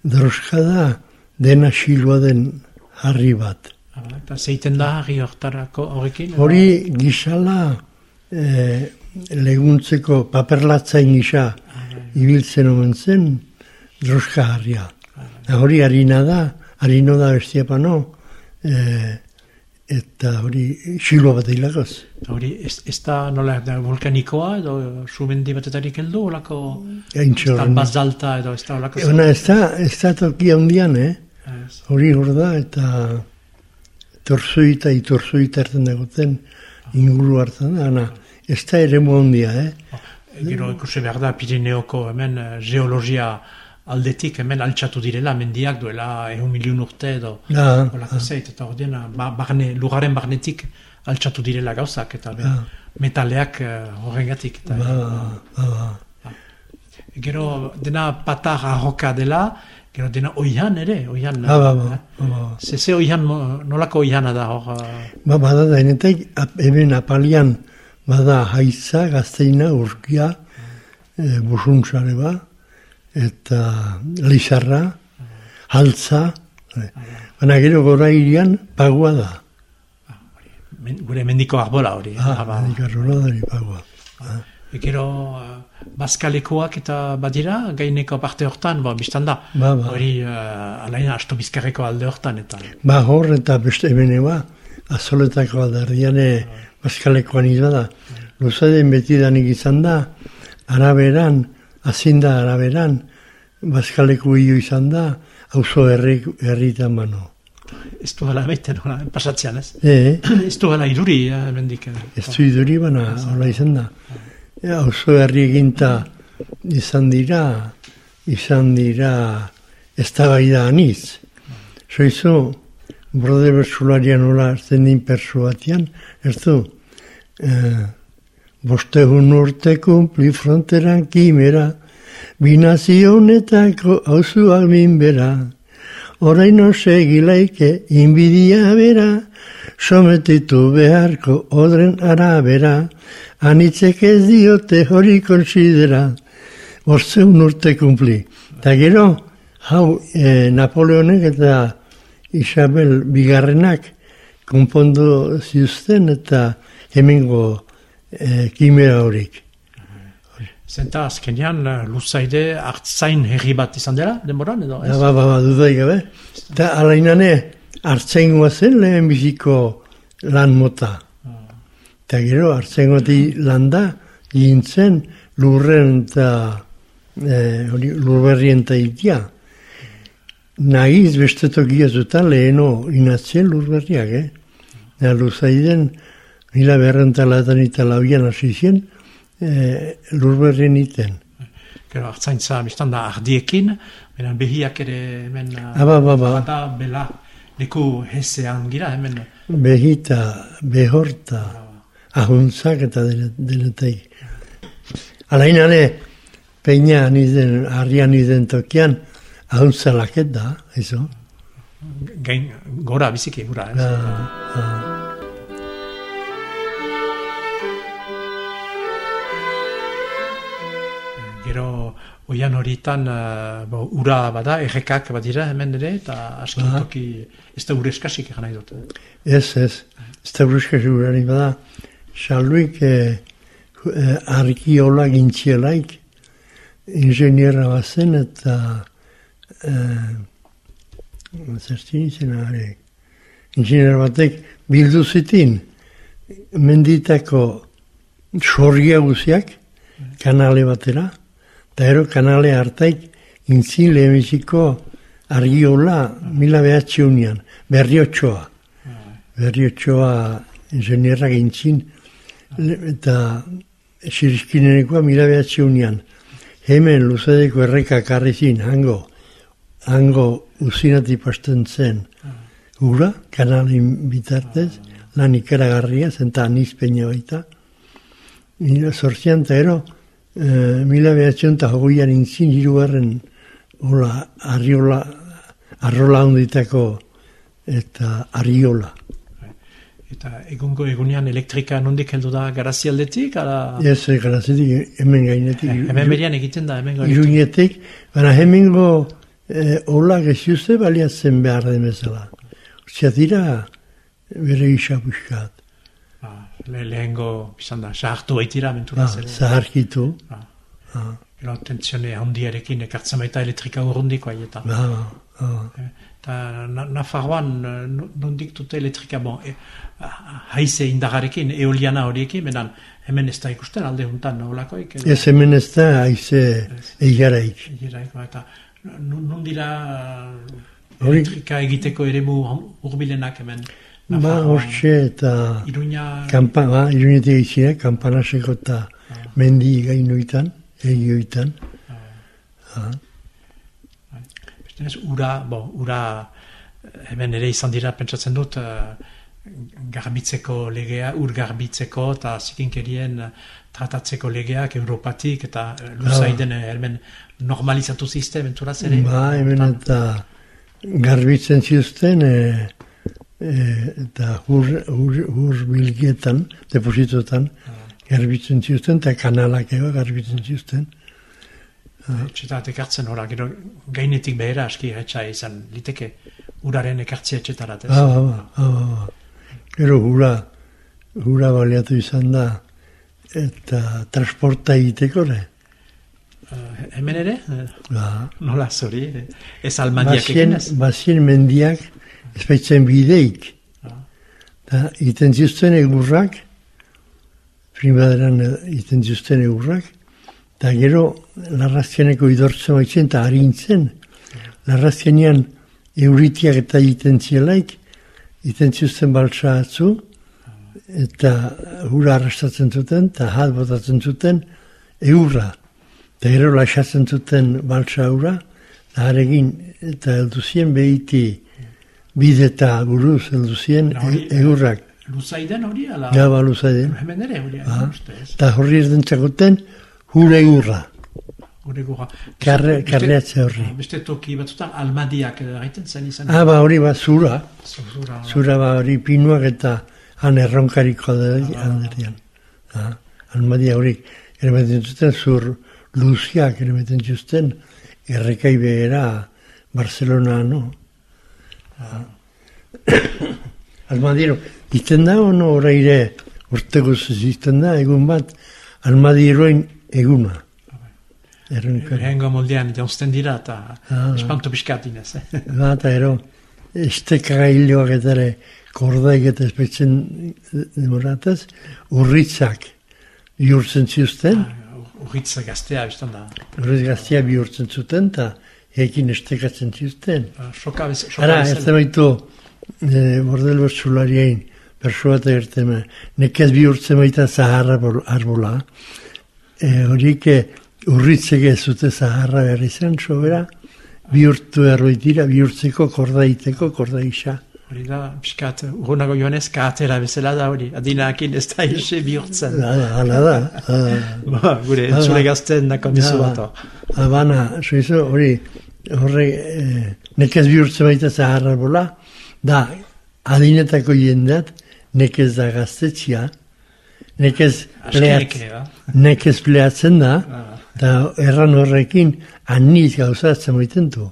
Droska da dena xilua den harri bat. Eta zeiten da harri hortarako horrekin? Hori gisala eh, leguntzeko paperlatzain gisa ibiltzen omen zen droska harria. Eta hori harina da, harino da bestiapano, eh, eta hori xilo bat eilakoz. Eta Hori, ez, ez da nola da volkanikoa edo sumendi batetarik heldu, olako da bazalta edo ez da olako Ona, ez da, ez da toki handian, eh? Ez. Hori hor da, eta torzuita, itorzuita hartzen dagoten inguru hartzen da, ana, ez da ere handia, eh? Gero ikusi behar da Pirineoko hemen eh, geologia aldetik hemen altxatu direla mendiak duela ehun milion urte edo Da, olako zeit eta ordena ba, barne, lugaren barnetik altxatu direla gauzak eta Ah. metaleak eh, horrengatik eta ba, ba, ba. gero dena patar arroka dela gero dena oian ere oian Ba, ba, ba, eh? ba, ba. Ze, ze oian, mo- nolako oiana da hor Ba, bada da, hemen apalian, bada haitza, gazteina, urkia, e, busuntzare ba, eta lizarra, haltza, e. baina gero gora irian, pagua da. men, gure mendiko arbola hori Ah, ba. medikarrola da, pagua. E Gero uh, bazkalekoak eta badira gaineko parte hortan, bo, biztan da, Ba, ba. hori uh, alain asto bizkarreko alde hortan eta Ba, hor eta beste hemen ba, azoletako da, erdiane baskalekoan izan da. Luzaiden betidanik izan da, araberan, azinda araberan, baskaleko hio izan da, auzo herrik, herritan bano. Ez du gala baiten, hola, pasatzean, ez? E, Ez du gala iruri, eh, mendik. eh. ez du iduri bana, hola izan da. Auzo herri eginta izan dira, izan dira, ez da aniz. Soizu, brode bertsularian nola zen din persu batian, ez du, eh, bostehun urte kumpli fronteran kimera, binazionetako hauzuak minbera, oraino segilaike inbidia bera, sometitu beharko odren arabera, anitzek ez diote hori konsidera, bosteun urte kumpli. Eta gero, hau eh, Napoleonek eta Isabel bigarrenak konpondu ziuzten eta hemengo eh, kimera horik. Zenta azkenean eh, luzaide hartzain herri bat izan dela, denboran edo, ez? Ba, ba, ba, dudai gabe. Eta alainane, hartzaingoa zen lehen biziko lan mota. Eta gero, hartzaingoati landa, gintzen lurren eta hori, lurberrien eta itia. Nagiz beste tokia zuta leheno inatzen lurberriak, eh? Ja, luzaiden, mila berrentalatan eta lauian hasi zen, eh, lurberrien iten. Gero hartzaintza, biztan da ardiekin, beran behiak ere hemen... Aba, ba, ba. Bada bela leku hezean gira, hemen behita, behorta, ahuntzak eta dene- denetek. Alainane, peina niden, harrian niden tokian, ahuntzalak da, ezo. gain gora biziki gura, ez? Ah, ah. Gero oian horitan eh, bo, ura bada, errekak badira hemen ere, eta aski Aha. toki ez da ure eskasik egan nahi dut. Ez, ez, ez da bruska segurari bada, salduik eh, eh, arkiola gintzielaik, ingenierra bazen eta eh, zertin izan harek. Ingenier batek bildu zitin menditako sorgia guziak kanale batera, eta ero kanale hartaik intzin lehenbiziko argiola mila behatzeunian, berriotxoa. Berriotxoa ingenierra gintzin, le- eta siriskinenekoa mila behatzeunian. Hemen luzadeko erreka karrizin, hango, hango uzinati pasten zen. Ura, kanalin bitartez, lan ikaragarria, zenta anizpeina baita. Mila sortzian eta ero, e, mila behatzion eta hogoian intzin hirugarren hola, arriola, arrola onditako eta arriola. Eta egungo egunean elektrika nondik heldu da garazi aldetik, ala... Ez, eh, garazetik, hemen gainetik. Eh, hemen berian egiten da, hemen gainetik. Iruñetik, baina hemengo e, hola geziuzte baliatzen behar den bezala. Ostia dira bere isa buskat. Ah, le, lehengo, izan da, sahartu baitira, mentura Ah, zer. zaharkitu. Ah. Ah, Gero tentsione handiarekin ekartzen baita elektrika urrundiko aieta. ba, ah. Eta na, Nafarroan eh, no- nondik dute elektrika, bon, e, haize indagarekin, eoliana horiekin, benan hemen ez da ikusten alde juntan nolakoik. Ez hemen ez da haize eigaraik. Egiraiko, eta non dira Hori- elektrika egiteko eremu urbilenak hemen? Ba, hortxe eta Iruña, kampa, ba, iruñetik izine, kampanaseko eta mendi gainoitan, egioitan. Ah, beste ez, ura, bo, ura eh, hemen ere izan dira pentsatzen dut eh, garbitzeko legea, ur garbitzeko eta zikinkerien eh, tratatzeko legeak Europatik eta eh, luzaiden eh, hemen normalizatu ziste eventuraz ere. Ba, hemen eta garbitzen ziuzten e, e, eta hur, hur, hur bilgietan, depositotan, garbitzen ziuzten eta kanalak ego garbitzen ziuzten. Etxetat ekartzen ora, gero gainetik behera aski etxa izan liteke uraren ekartzea etxetarat ez. Ba, ba, ba, ba, ba. Gero hura, hura baliatu izan da eta transporta egiteko ere. Eh, hemen ere, eh, Ba, nola zori, eh, ez almandiak ekin ez. bazien mendiak ez baitzen bideik. Ah. eta iten zizten egurrak, primaderan iten zizten egurrak, eta gero larrazkeneko idortzen baitzen eta harintzen, larrazkenean euritiak eta iten zielaik, iten zizten baltsa atzu, eta hura arrastatzen zuten, eta hat botatzen zuten, eurra. Eta gero lasatzen zuten baltsa hura, eta haregin, eta elduzien behiti bide eta buruz elduzien e- eurrak. Luzaiden hori, ala? Ja, ba, luzaiden. Hemen ere hori, ez. Eta horri ez dentzakoten, hure eurra. Hori gura. Karre, karreatze horri. Beste toki batzutan almadiak gaiten zen izan. Ah, ba, hori ba, zura. Zura. Zura ba, hori pinuak eta han erronkariko alderdian. Ah, almadia hori, eremeten zuten zur luziak, eremeten zuten errekai behera Barcelona, no? Ah. Almadiro, iten da ono oraire urtego zizten da, egun bat, almadiroen eguna. Lehengo moldean jauzten dira eta Ah. espanto pixkat inez. Eh? Bata ero, estekagailoak eta ere kordaik eta espetzen demorataz, urritzak bihurtzen ziuzten, Urritza gaztea, biztan da. urritz gaztia bihurtzen zuten, eta ekin estekatzen. Soka bez, soka Ara, ez bezala. da baitu, e, bordel bertsulariain, persua eta gertema, nekez bihurtzen baita zaharra arbola, e, horik e, urritzek ez zute zaharra berri zen, sobera, bihurtu erroitira, bihurtzeko kordaiteko, kordaisa. Hori da, pixkat, urrunago joanez, kaatera bezala da hori. Adinakin ez da ise bihurtzen. Hala, da. Ba, gure, Ah, entzule gazten dako dizu Ja, bat. ba. Habana, suizo, hori, horre, eh, nekez bihurtzen baita zaharra bola, da, adinetako jendeat, nekez da gaztetxia, nekez pleat, nekez pleatzen da, Ah, eta erran horrekin, aniz gauzatzen baiten du.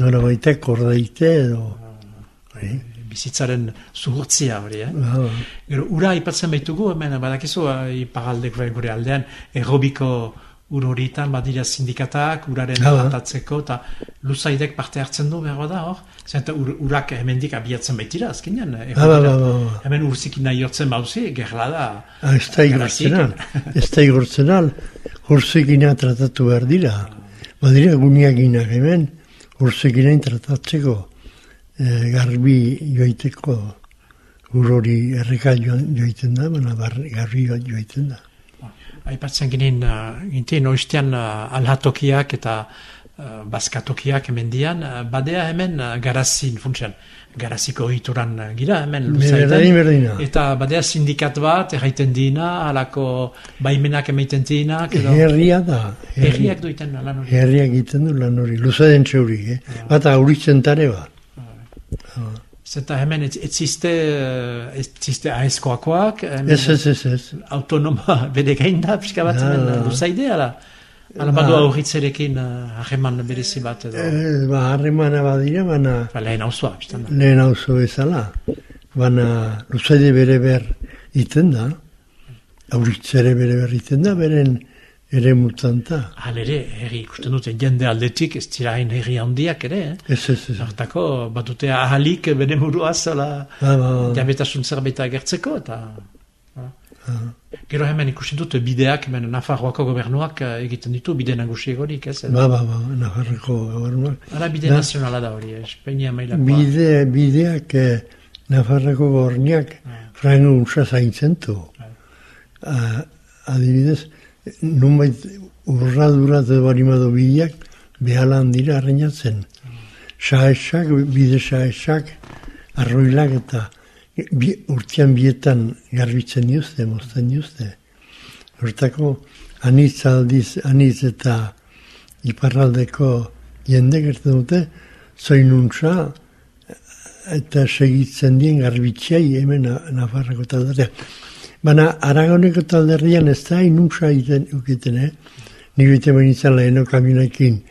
Nora baita kordaite edo, hori, bizitzaren zuhurtzia hori, eh? ba. Gero, ura aipatzen baitugu, hemen, badakizu, eh, iparaldeko bai gure aldean, errobiko ur horietan badira sindikatak, uraren Ah, ba. tratatzeko, eta luzaidek parte hartzen du behar da hor, zenta ur, urak hemendik abiatzen baitira, azkenean. eh, Ba, ba, ba. Hemen urzikin nahi hortzen bauzi, gerla da. Ah, ez da igortzen al, ez da igortzen al, urzekina tratatu behar dira. Badira guniaginak hemen, urzekinain tratatzeko, eh, garbi joiteko, ur hori erreka joiten da, baina garbi jo- joiten da. Aipatzen ginen, uh, gintin, oiztean uh, alhatokiak eta uh, bazkatokiak hemen dian, uh, badea hemen uh, garazin funtsen, garaziko ohituran uh, gira hemen berdina. Eta badea sindikat bat, erraiten dina, halako baimenak emaiten dinak, edo Herria da. herri- herriak duiten lan hori. Herriak egiten du lan hori, luzaden txuri, eh? Bata auritzen tare ba. Zeta hemen ez, ez ziste, uh, ez ziste aezkoakoak, hemen Ez, ez, ez, ez. autonoma gain da, pixka bat Ja, hemen uh, luzaide, ala. Ala Ba. badu aurritzerekin uh, harreman berezi bat edo. Eh, ba, harremana badira, baina Ba, lehen hauzua, biztan da. lehen auzo bezala. Baina luzaide bere ber iten da, auritzere bere ber iten da, beren ere mutanta. Hal ere, herri ikusten dute jende aldetik, ez dira hain herri handiak ere, eh? Ez, ez, ez. Zartako, bat dute ahalik bere muruaz, ala, Ba, ba, jabetasun zerbait agertzeko, eta... ba. Ah. Gero hemen ikusten dut bideak, hemen Nafarroako gobernuak eh, egiten ditu bide nagusiegorik, ez? ba, ba, ba, Nafarroko gobernuak. Hala bide Da. nazionala da hori, eh, Espainia mailakoa. Bide, bideak eh, Nafarroko gorniak frango untsa zaintzen du. Ah, adibidez, nunbait urraduratu barimado bideak behala handira arreinatzen. Saesak, bide saesak, arroilak eta bi, urtean bietan garbitzen diuzte, mozten diuzte. Hortako, anitz aldiz, anitz eta iparraldeko jende gertzen dute, zoinuntza eta segitzen dien garbitxai hemen Na- Nafarroko talderea. Baina Aragoneko talderrian ez da inuntza iten ukiten, eh? Nik bite bainitzen leheno kamionekin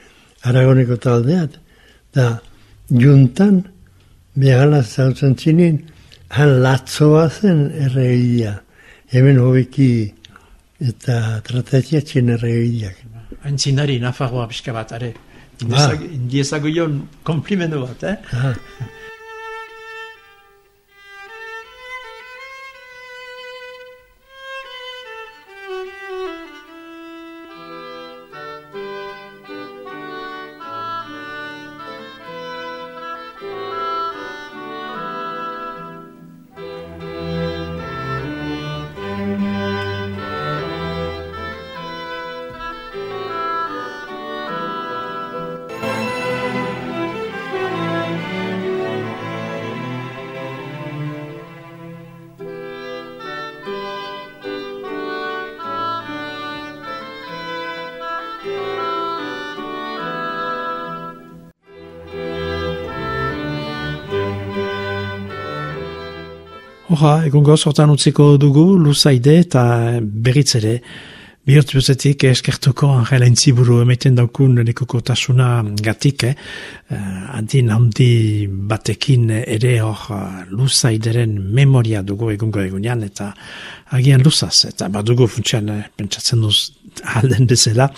Aragoneko taldeat, da juntan behala zautzen zinin, han latzoa zen erregidia. Hemen hobeki eta tratatziatzen erregidiak. Aintzindari, Nafarroa pixka bat, are. Indiezago joan komplimendu bat, eh? Ah, Hora, egun goz hortan utziko dugu, luzaide eta berriz ere, bihurtu bezetik eskertuko angela intziburu emeten daukun nekoko tasuna gatik, eh? Uh, adin handi batekin ere hor uh, luzaideren memoria dugu egungo egunean, eta agian luzaz, eta badugu funtsian eh, pentsatzen duz alden bezala,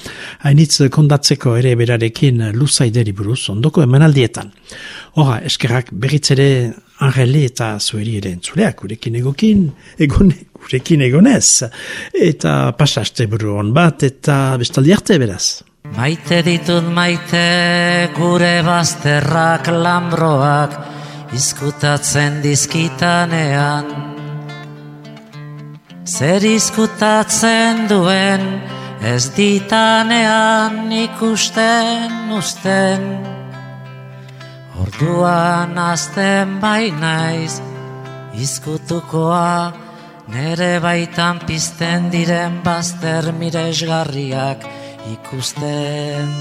hainitz kondatzeko ere berarekin luzaideri buruz, ondoko emanaldietan. Hora, eskerrak berriz ere Angeli eta zueri ere entzuleak, gurekin egokin, egon, gurekin egonez. Eta pasaste buru hon bat, eta bestaldi arte beraz. Maite ditut maite gure bazterrak lambroak izkutatzen dizkitanean. Zer izkutatzen duen ez ditanean ikusten usten. Orduan azten bai naiz, izkutukoa, nere baitan pizten diren bazter miresgarriak ikusten.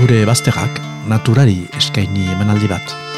Gure bazterrak naturari eskaini emanaldi bat.